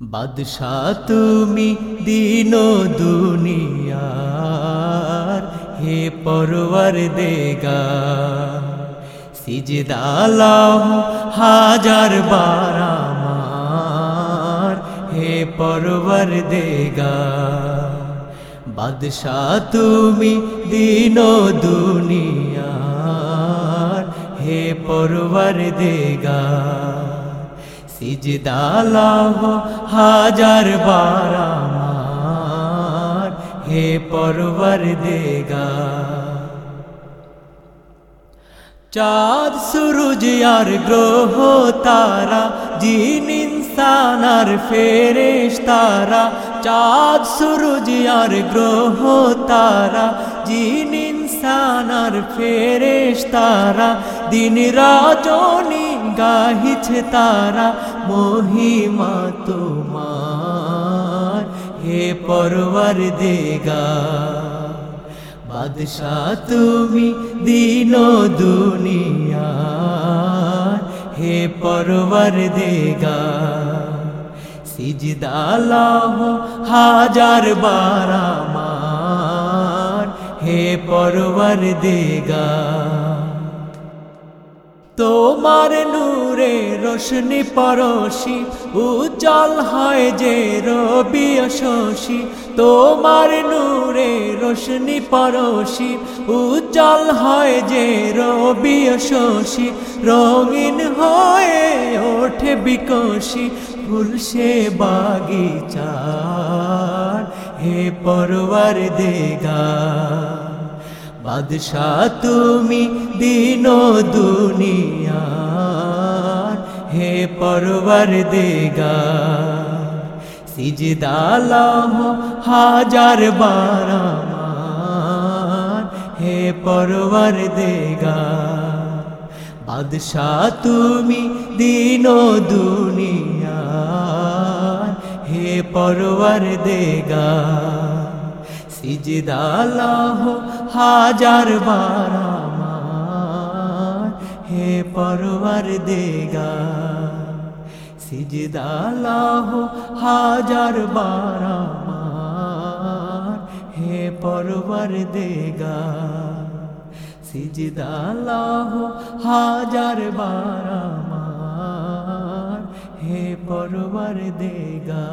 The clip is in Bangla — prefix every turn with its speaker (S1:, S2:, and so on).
S1: বাদশাহ তুমি দিন দুনিয়ার, হে পরওয়ার দেগা সিজদালাহ হাজার বারামার হে পরওয়ার দেগা বাদশাহ তুমি দিন দুনিয়ার, হে পরওয়ার দেগা সিজদালাহ হাজার বারামার হে পরবর দেগা চাঁদ, সুরুজ আর গ্রহ তারা, জিন, ইনসান আর ফেরেশ তারা। চাঁদ, সুরুজ আর গ্রহ তারা, জিন, ইনসান আর ফেরেশ তারা। দিন রাজনী গাহিছে তারা মহিমা তোমার। হে পরবর দেগা বাদশাহ তুমি দিন দুনিয়া হে পরবর দেগা সিজদালাহ হাজার বারামার হে পরবর দেগা তোমার নূরে রোশনি পরশি, উজ্জ্বল হয় যে রবি শশী তোমার নূরে রোশনি পরশি, উজ্জ্বল হয় যে রবি শশী রঙিন হয়ে ওঠে বিকশি ফুল সে বাগিচার, হে পরবার দেগা বাদশাহ তুমি দিন দুনিয়া হে পরবর দেগা সিজদালাহ হাজার বারামার হে পরবর দেগা বাদশাহ তুমি দিন দুনিয়া হে পরবর দেগা সিজদালাহ হাজার বারামার হে পরবর দেগা সিজদালাহ হাজার বারামার হে পরবর দেগা সিজদালাহ হাজার বারামার হে পরবর দেগা